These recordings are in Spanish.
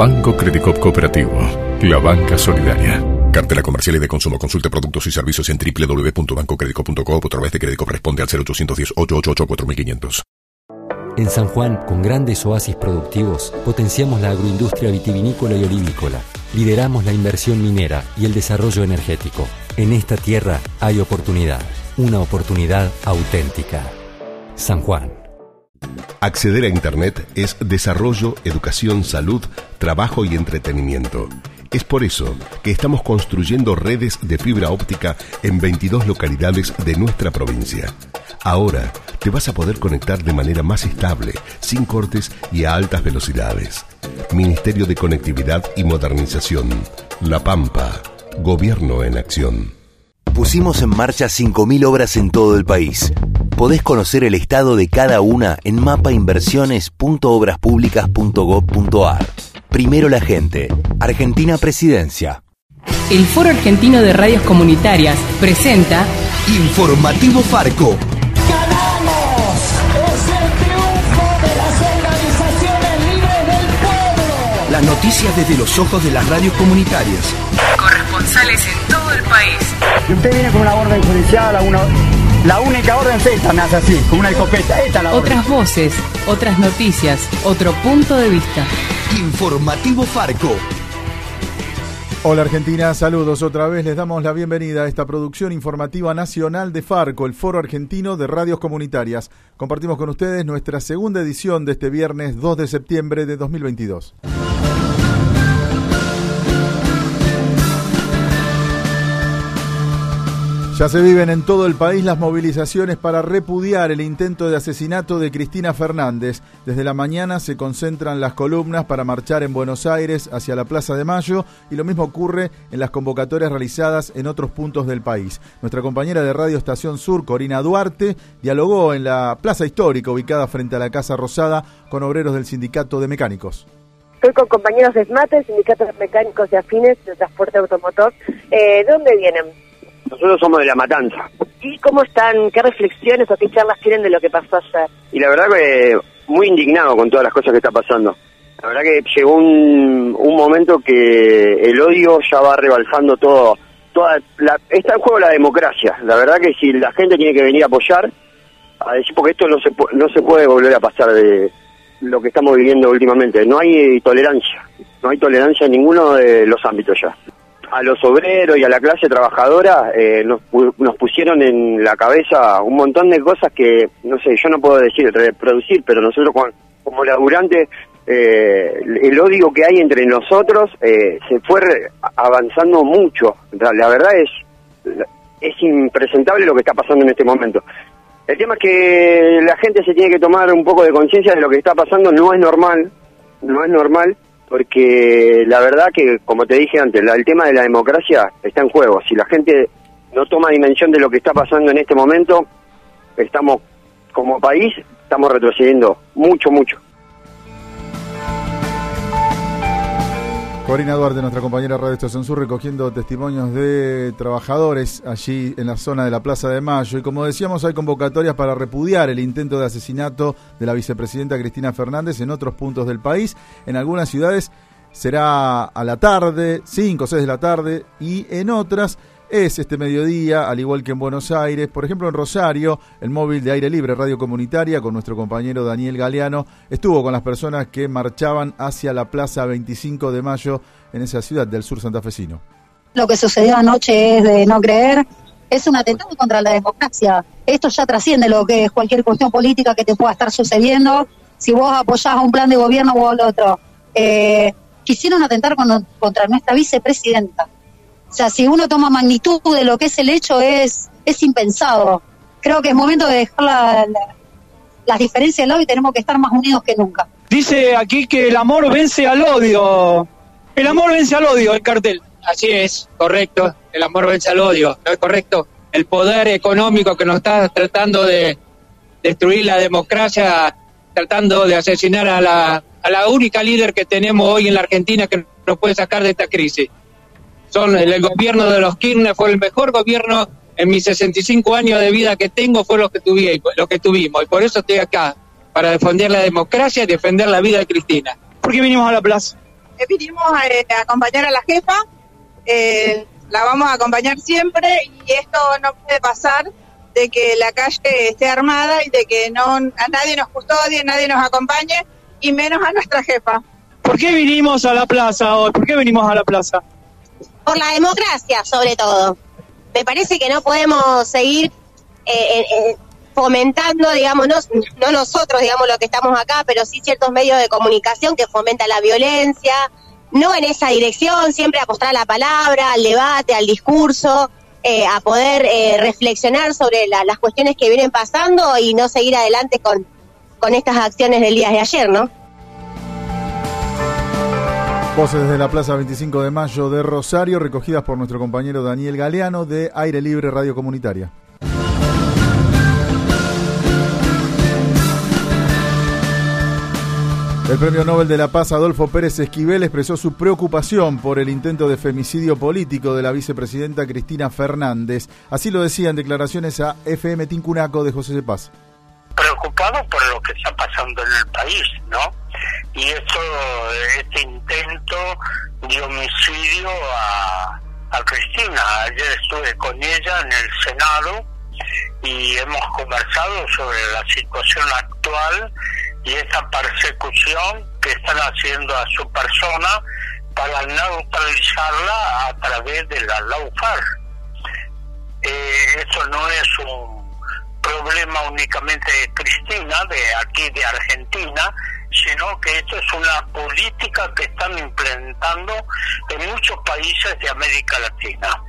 Banco Credicop Cooperativo, la banca solidaria. Cartela comercial y de consumo. Consulte productos y servicios en www.bancocredico.com o a través de crédito responde al 0810 888 4500. En San Juan, con grandes oasis productivos, potenciamos la agroindustria vitivinícola y olivícola. Lideramos la inversión minera y el desarrollo energético. En esta tierra hay oportunidad, una oportunidad auténtica. San Juan. Acceder a Internet es desarrollo, educación, salud, trabajo y entretenimiento. Es por eso que estamos construyendo redes de fibra óptica en 22 localidades de nuestra provincia. Ahora te vas a poder conectar de manera más estable, sin cortes y a altas velocidades. Ministerio de Conectividad y Modernización. La Pampa. Gobierno en acción. Pusimos en marcha 5.000 obras en todo el país. Podés conocer el estado de cada una en mapainversiones.obraspublicas.gov.ar. Primero la gente. Argentina Presidencia. El Foro Argentino de Radios Comunitarias presenta Informativo Farco. ¡Ganamos! ¡Es el triunfo de las organizaciones libres del pueblo! Las noticias desde los ojos de las radios comunitarias. Corresponsales en todo el país. Y usted viene con una orden judicial, a una, la única orden es esta, me hace así, con una escopeta. Esta es la orden. Otras voces, otras noticias, otro punto de vista. Informativo Farco. Hola Argentina, saludos otra vez. Les damos la bienvenida a esta producción informativa nacional de Farco, el Foro Argentino de Radios Comunitarias. Compartimos con ustedes nuestra segunda edición de este viernes 2 de septiembre de 2022. Ya se viven en todo el país las movilizaciones para repudiar el intento de asesinato de Cristina Fernández. Desde la mañana se concentran las columnas para marchar en Buenos Aires hacia la Plaza de Mayo y lo mismo ocurre en las convocatorias realizadas en otros puntos del país. Nuestra compañera de Radio Estación Sur, Corina Duarte, dialogó en la Plaza Histórica ubicada frente a la Casa Rosada con obreros del Sindicato de Mecánicos. Estoy con compañeros de SMATE, Sindicato de Mecánicos y Afines de Transporte Automotor. Eh, ¿De dónde vienen? Nosotros somos de La Matanza. ¿Y cómo están? ¿Qué reflexiones o qué charlas tienen de lo que pasó ayer? Y la verdad que muy indignado con todas las cosas que está pasando. La verdad que llegó un, un momento que el odio ya va rebalsando todo. Toda la, está en juego la democracia. La verdad que si la gente tiene que venir a apoyar, a decir, porque esto no se, no se puede volver a pasar de lo que estamos viviendo últimamente. No hay tolerancia. No hay tolerancia en ninguno de los ámbitos ya. A los obreros y a la clase trabajadora eh, nos, nos pusieron en la cabeza un montón de cosas que, no sé, yo no puedo decir, reproducir, pero nosotros como, como laburantes, eh, el odio que hay entre nosotros eh, se fue avanzando mucho. La verdad es, es impresentable lo que está pasando en este momento. El tema es que la gente se tiene que tomar un poco de conciencia de lo que está pasando, no es normal, no es normal, porque la verdad que, como te dije antes, la- el tema de la democracia está en juego. Si la gente no toma dimensión de lo que está pasando en este momento, estamos, como país, estamos retrocediendo mucho, mucho. Corina Duarte, nuestra compañera de Radio Estación Sur, recogiendo testimonios de trabajadores allí en la zona de la Plaza de Mayo. Y como decíamos, hay convocatorias para repudiar el intento de asesinato de la vicepresidenta Cristina Fernández en otros puntos del país. En algunas ciudades será a la tarde, 5 o 6 de la tarde, y en otras es este mediodía, al igual que en Buenos Aires. Por ejemplo, en Rosario, el móvil de aire libre, Radio Comunitaria, con nuestro compañero Daniel Galeano, estuvo con las personas que marchaban hacia la Plaza 25 de Mayo en esa ciudad del sur santafesino. Lo que sucedió anoche es de no creer, es un atentado contra la democracia. Esto ya trasciende lo que es cualquier cuestión política que te pueda estar sucediendo. Si vos apoyás a un plan de gobierno o al otro. Eh, quisieron atentar con- contra nuestra vicepresidenta. O sea, si uno toma magnitud de lo que es el hecho, es, es impensado. Creo que es momento de dejar la- la- las diferencias de lado y tenemos que estar más unidos que nunca. Dice aquí que el amor vence al odio. El amor vence al odio, el cartel. Así es, correcto. El amor vence al odio, ¿no es correcto? El poder económico que nos está tratando de destruir la democracia, tratando de asesinar a la, a la única líder que tenemos hoy en la Argentina que nos puede sacar de esta crisis. Son el gobierno de los Kirchner fue el mejor gobierno en mis 65 años de vida que tengo fue lo que tuve, lo que tuvimos y por eso estoy acá para defender la democracia y defender la vida de Cristina. ¿Por qué vinimos a la plaza? Eh, vinimos a, eh, a acompañar a la jefa, eh, la vamos a acompañar siempre y esto no puede pasar de que la calle esté armada y de que no a nadie nos custodie, nadie nos acompañe y menos a nuestra jefa. ¿Por qué vinimos a la plaza hoy? ¿Por qué venimos a la plaza? Por la democracia, sobre todo. Me parece que no podemos seguir eh, eh, fomentando, digamos, no, no nosotros, digamos, lo que estamos acá, pero sí ciertos medios de comunicación que fomentan la violencia, no en esa dirección, siempre apostar a la palabra, al debate, al discurso, eh, a poder eh, reflexionar sobre la, las cuestiones que vienen pasando y no seguir adelante con, con estas acciones del día de ayer, ¿no? Voces desde la Plaza 25 de Mayo de Rosario, recogidas por nuestro compañero Daniel Galeano de Aire Libre Radio Comunitaria. El premio Nobel de la Paz Adolfo Pérez Esquivel expresó su preocupación por el intento de femicidio político de la vicepresidenta Cristina Fernández. Así lo decía en declaraciones a FM Tincunaco de José de Paz. Preocupado por lo que está pasando en el país, ¿no? Y esto, este intento de homicidio a, a Cristina. Ayer estuve con ella en el Senado y hemos conversado sobre la situación actual y esa persecución que están haciendo a su persona para neutralizarla a través de la LAUFAR. Eh, eso no es un problema únicamente de Cristina, de aquí de Argentina, sino que esto es una política que están implementando en muchos países de América Latina,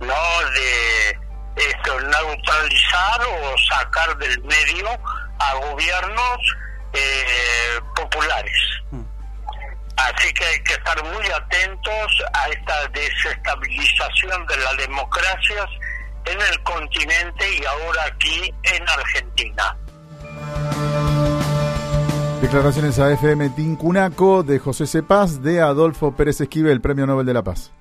no de esto, neutralizar o sacar del medio a gobiernos eh, populares. Así que hay que estar muy atentos a esta desestabilización de las democracias en el continente y ahora aquí en Argentina. Declaraciones a FM Tincunaco de José Cepaz de Adolfo Pérez Esquivel, Premio Nobel de la Paz.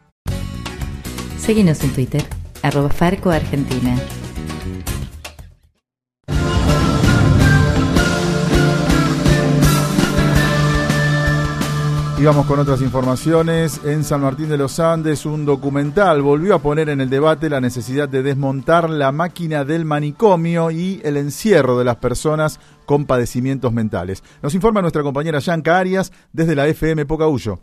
Seguinos en Twitter, arroba Farco Argentina. Y vamos con otras informaciones. En San Martín de los Andes, un documental volvió a poner en el debate la necesidad de desmontar la máquina del manicomio y el encierro de las personas con padecimientos mentales. Nos informa nuestra compañera Yanka Arias desde la FM Pocahuyo.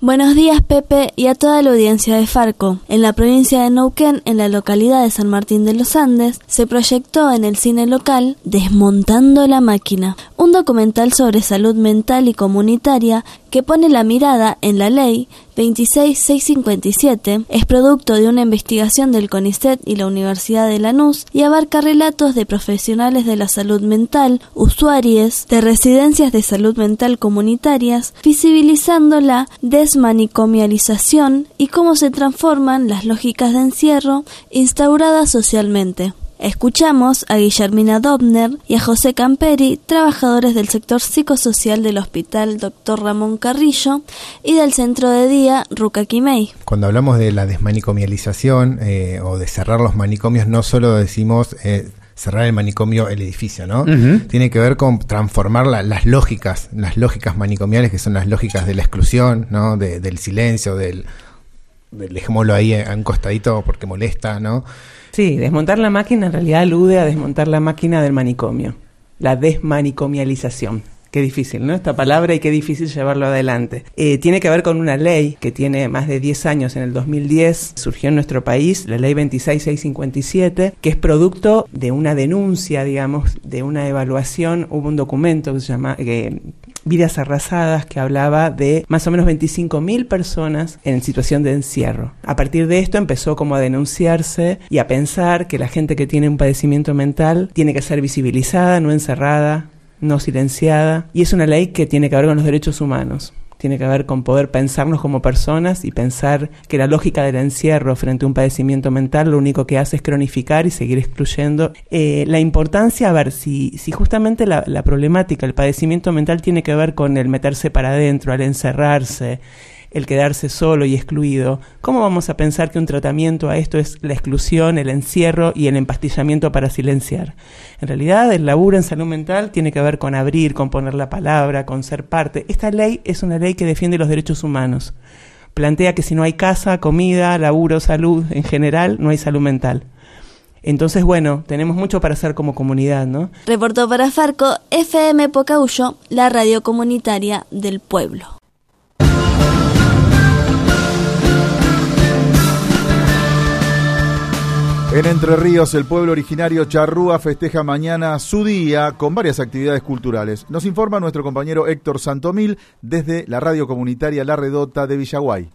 Buenos días, Pepe, y a toda la audiencia de Farco. En la provincia de Neuquén, en la localidad de San Martín de los Andes, se proyectó en el cine local Desmontando la máquina, un documental sobre salud mental y comunitaria que pone la mirada en la ley 26657, es producto de una investigación del CONICET y la Universidad de Lanús y abarca relatos de profesionales de la salud mental, usuarios de residencias de salud mental comunitarias, visibilizando la desmanicomialización y cómo se transforman las lógicas de encierro instauradas socialmente. Escuchamos a Guillermina Dobner y a José Camperi, trabajadores del sector psicosocial del Hospital Dr. Ramón Carrillo y del centro de día Ruca Quimei. Cuando hablamos de la desmanicomialización eh, o de cerrar los manicomios, no solo decimos eh, cerrar el manicomio, el edificio, ¿no? Tiene que ver con transformar la, las lógicas, las lógicas manicomiales que son las lógicas de la exclusión, ¿no? De, del silencio, del, del dejémoslo ahí a un costadito porque molesta, ¿no? Sí, desmontar la máquina en realidad alude a desmontar la máquina del manicomio, la desmanicomialización. Qué difícil, ¿no? Esta palabra y qué difícil llevarlo adelante. Eh, tiene que ver con una ley que tiene más de 10 años, en el 2010 surgió en nuestro país, la ley 26657, que es producto de una denuncia, digamos, de una evaluación. Hubo un documento que se llama, que Vidas Arrasadas, que hablaba de más o menos 25.000 personas en situación de encierro. A partir de esto empezó como a denunciarse y a pensar que la gente que tiene un padecimiento mental tiene que ser visibilizada, no encerrada, no silenciada, y es una ley que tiene que ver con los derechos humanos tiene que ver con poder pensarnos como personas y pensar que la lógica del encierro frente a un padecimiento mental lo único que hace es cronificar y seguir excluyendo. Eh, la importancia, a ver, si, si justamente la, la problemática, el padecimiento mental tiene que ver con el meterse para adentro, al encerrarse, el quedarse solo y excluido, ¿cómo vamos a pensar que un tratamiento a esto es la exclusión, el encierro y el empastillamiento para silenciar? En realidad, el laburo en salud mental tiene que ver con abrir, con poner la palabra, con ser parte. Esta ley es una ley que defiende los derechos humanos. Plantea que si no hay casa, comida, laburo, salud en general, no hay salud mental. Entonces, bueno, tenemos mucho para hacer como comunidad, ¿no? Reportó para Farco FM Pocahuyo, la radio comunitaria del pueblo. En Entre Ríos, el pueblo originario Charrúa festeja mañana su día con varias actividades culturales. Nos informa nuestro compañero Héctor Santomil desde la radio comunitaria La Redota de Villaguay.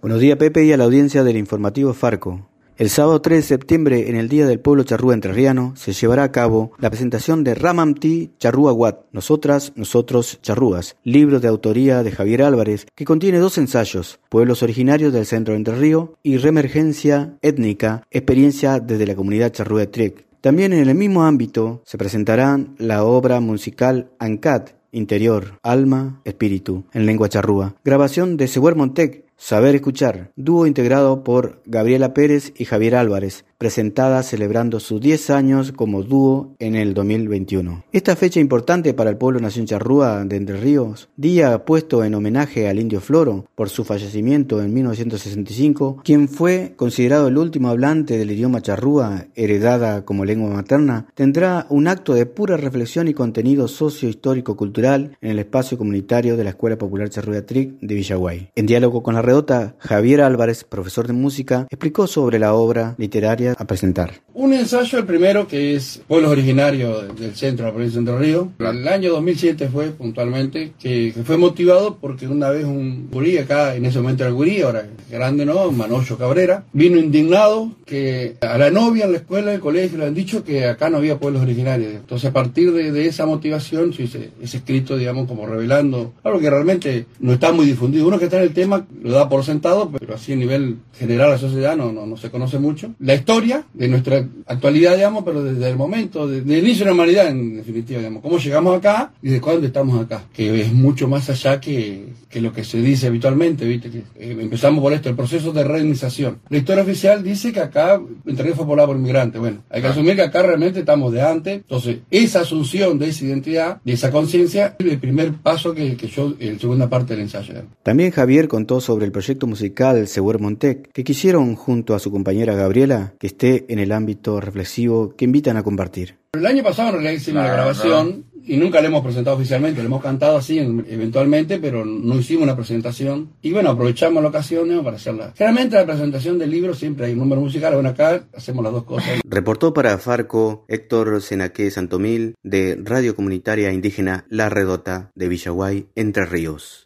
Buenos días Pepe y a la audiencia del informativo Farco. El sábado 3 de septiembre, en el Día del Pueblo Charrúa Entrerriano, se llevará a cabo la presentación de Ramamti Charrúa Wat, Nosotras, Nosotros, Charrúas, libro de autoría de Javier Álvarez, que contiene dos ensayos, Pueblos originarios del centro de Entre Río y Reemergencia étnica, experiencia desde la comunidad charrúa de Trek. También en el mismo ámbito se presentarán la obra musical Ancat, Interior, Alma, Espíritu, en lengua charrúa. Grabación de Seguer Montec, Saber Escuchar, dúo integrado por Gabriela Pérez y Javier Álvarez, presentada celebrando sus 10 años como dúo en el 2021. Esta fecha importante para el pueblo Nación Charrúa de Entre Ríos, día puesto en homenaje al indio Floro por su fallecimiento en 1965, quien fue considerado el último hablante del idioma charrúa heredada como lengua materna, tendrá un acto de pura reflexión y contenido socio-histórico-cultural en el espacio comunitario de la Escuela Popular Charrúa Tric de Villaguay. En diálogo con la redota, Javier Álvarez, profesor de música, explicó sobre la obra literaria a presentar. Un ensayo, el primero, que es Pueblos Originarios del centro de la provincia de Entre Ríos. El año 2007 fue, puntualmente, que, que, fue motivado porque una vez un gurí acá, en ese momento era el gurí, ahora grande, ¿no? Manocho Cabrera, vino indignado que a la novia en la escuela, del colegio, le han dicho que acá no había pueblos originarios. Entonces, a partir de, de esa motivación, se hizo ese escrito, digamos, como revelando algo que realmente no está muy difundido. Uno que está en el tema lo da por sentado, pero así a nivel general la sociedad no, no, no se conoce mucho. La historia de nuestra actualidad, digamos, pero desde el momento, desde el inicio de la humanidad, en definitiva, digamos, cómo llegamos acá y de cuándo estamos acá, que es mucho más allá que, que lo que se dice habitualmente, ¿viste? Que, eh, empezamos por esto, el proceso de reinización. La historia oficial dice que acá Entre Ríos fue poblado por inmigrantes. Bueno, hay que asumir que acá realmente estamos de antes. Entonces, esa asunción de esa identidad, de esa conciencia, es el primer paso que, que yo, en segunda parte del ensayo. digamos. También Javier contó sobre el proyecto musical Seguer Montec, que quisieron junto a su compañera Gabriela que esté en el ámbito reflexivo que invitan a compartir. El año pasado en realidad hicimos la grabación y nunca la hemos presentado oficialmente, la hemos cantado así en- eventualmente, pero no hicimos una presentación. Y bueno, aprovechamos la ocasión ¿no? para hacerla. Generalmente la presentación del libro siempre hay un número musical, bueno, acá hacemos las dos cosas. Reportó para Farco Héctor Senaque Santomil de Radio Comunitaria Indígena La Redota de Villaguay, Entre Ríos.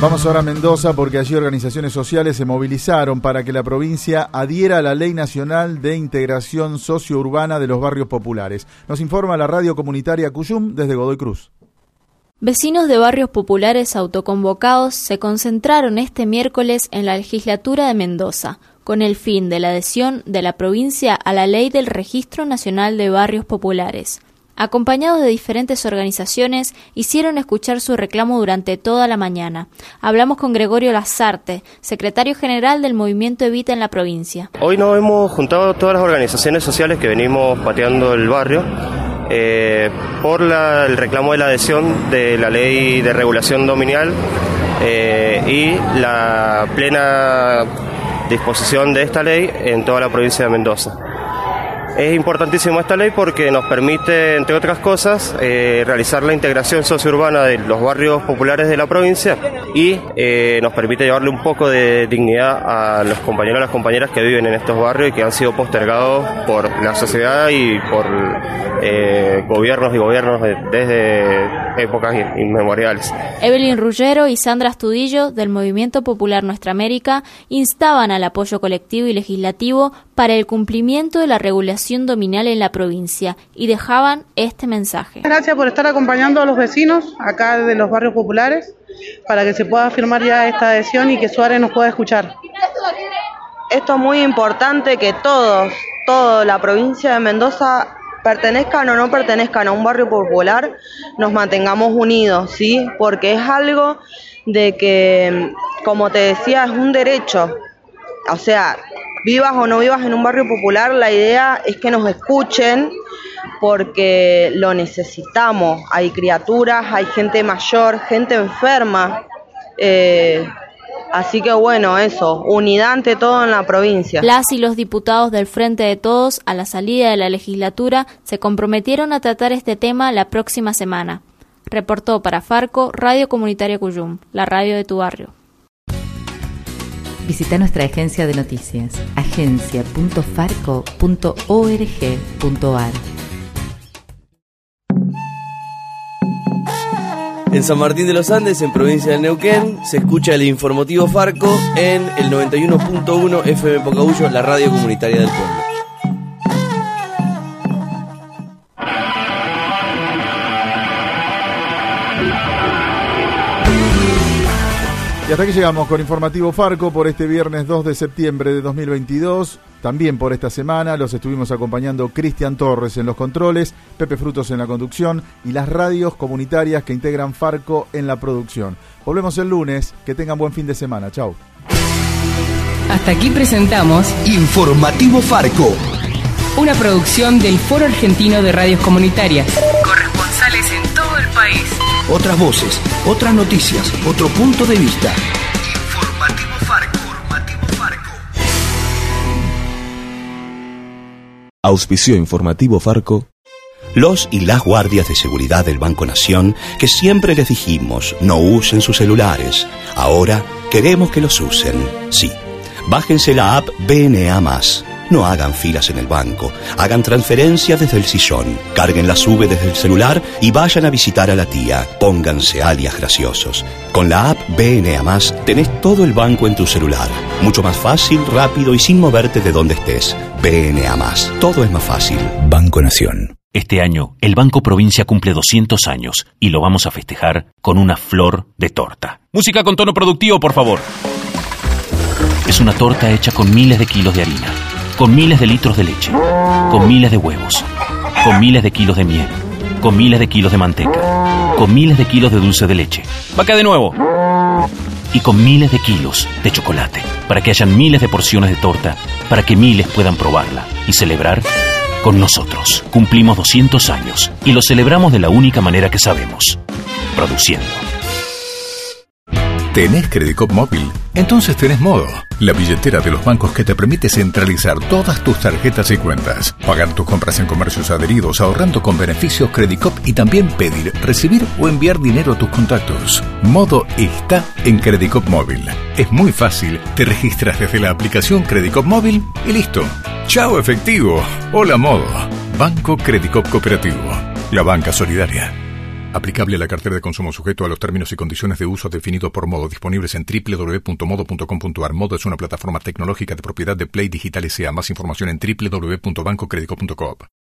Vamos ahora a Mendoza porque allí organizaciones sociales se movilizaron para que la provincia adhiera a la Ley Nacional de Integración Sociourbana de los Barrios Populares. Nos informa la radio comunitaria Cuyum desde Godoy Cruz. Vecinos de barrios populares autoconvocados se concentraron este miércoles en la legislatura de Mendoza con el fin de la adhesión de la provincia a la ley del Registro Nacional de Barrios Populares. Acompañados de diferentes organizaciones, hicieron escuchar su reclamo durante toda la mañana. Hablamos con Gregorio Lazarte, secretario general del movimiento Evita en la provincia. Hoy nos hemos juntado todas las organizaciones sociales que venimos pateando el barrio eh, por la- el reclamo de la adhesión de la ley de regulación dominial eh, y la plena disposición de esta ley en toda la provincia de Mendoza. Es importantísima esta ley porque nos permite, entre otras cosas, eh, realizar la integración sociourbana de los barrios populares de la provincia y eh, nos permite llevarle un poco de dignidad a los compañeros y las compañeras que viven en estos barrios y que han sido postergados por la sociedad y por eh, gobiernos y gobiernos de- desde épocas in- inmemoriales. Evelyn Ruggero y Sandra Astudillo, del Movimiento Popular Nuestra América, instaban al apoyo colectivo y legislativo para el cumplimiento de la regulación dominal en la provincia y dejaban este mensaje. Gracias por estar acompañando a los vecinos acá de los barrios populares para que se pueda firmar ya esta adhesión y que Suárez nos pueda escuchar. Esto es muy importante que todos, toda la provincia de Mendoza pertenezcan o no pertenezcan a un barrio popular, nos mantengamos unidos, ¿sí? Porque es algo de que, como te decía, es un derecho. O sea, vivas o no vivas en un barrio popular, la idea es que nos escuchen porque lo necesitamos. Hay criaturas, hay gente mayor, gente enferma. Eh, Así que bueno, eso, unidad ante todo en la provincia. Las y los diputados del Frente de Todos, a la salida de la legislatura, se comprometieron a tratar este tema la próxima semana. Reportó para Farco, Radio Comunitaria Cuyum, la radio de tu barrio. Visita nuestra agencia de noticias, agencia.farco.org.ar. En San Martín de los Andes, en provincia de Neuquén, se escucha el informativo Farco en el 91.1 FM Pocahuyo, la radio comunitaria del pueblo. Y hasta aquí llegamos con Informativo Farco por este viernes 2 de septiembre de 2022. También por esta semana los estuvimos acompañando Cristian Torres en los controles, Pepe Frutos en la conducción y las radios comunitarias que integran Farco en la producción. Volvemos el lunes, que tengan buen fin de semana. Chau. Hasta aquí presentamos Informativo Farco. Una producción del Foro Argentino de Radios Comunitarias. Corresponsales en todo el país. Otras voces, otras noticias, otro punto de vista. Informativo Farco. Auspicio informativo Farco. Los y las guardias de seguridad del Banco Nación, que siempre les dijimos no usen sus celulares, ahora queremos que los usen. Sí, bájense la app BNA no hagan filas en el banco, hagan transferencias desde el sillón, carguen la sube desde el celular y vayan a visitar a la tía. Pónganse alias graciosos. Con la app BNA tenés todo el banco en tu celular. Mucho más fácil, rápido y sin moverte de donde estés. BNA todo es más fácil. Banco Nación. Este año, el Banco Provincia cumple 200 años y lo vamos a festejar con una flor de torta. Música con tono productivo, por favor. Es una torta hecha con miles de kilos de harina con miles de litros de leche, con miles de huevos, con miles de kilos de miel, con miles de kilos de manteca, con miles de kilos de dulce de leche. Vaca de nuevo. Y con miles de kilos de chocolate, para que hayan miles de porciones de torta, para que miles puedan probarla y celebrar con nosotros. Cumplimos 200 años y lo celebramos de la única manera que sabemos, produciendo. ¿Tenés Credicop móvil? Entonces tenés Modo, la billetera de los bancos que te permite centralizar todas tus tarjetas y cuentas, pagar tus compras en comercios adheridos, ahorrando con beneficios Credicop y también pedir, recibir o enviar dinero a tus contactos. Modo está en Credicop móvil. Es muy fácil, te registras desde la aplicación Credicop móvil y listo. Chao efectivo. Hola Modo. Banco Credicop Cooperativo. La banca solidaria. Aplicable a la cartera de consumo sujeto a los términos y condiciones de uso definidos por modo disponibles en www.modo.com.ar. Modo es una plataforma tecnológica de propiedad de Play Digital S.A. Más información en www.bancocredico.com.